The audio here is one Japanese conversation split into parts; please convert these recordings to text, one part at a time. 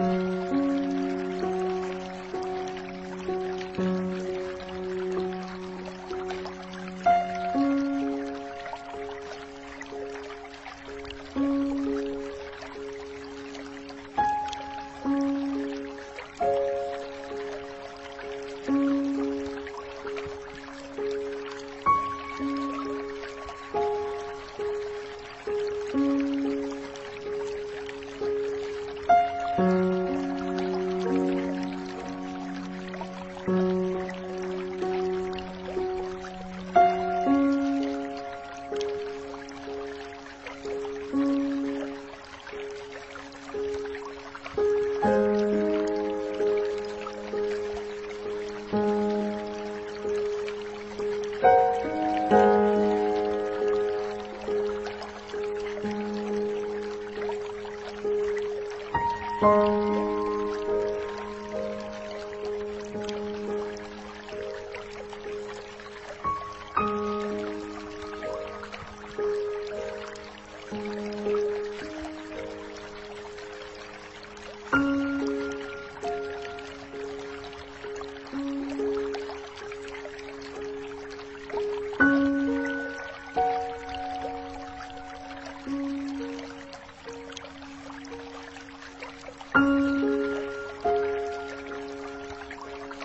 Mm-hmm.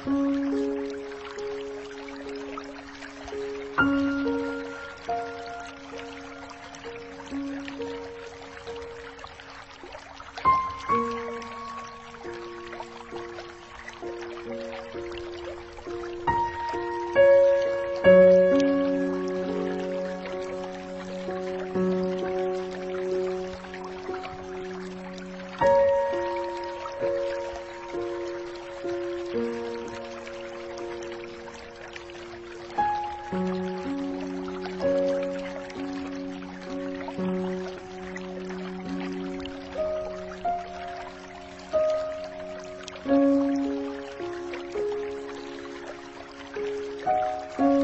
thank you うん。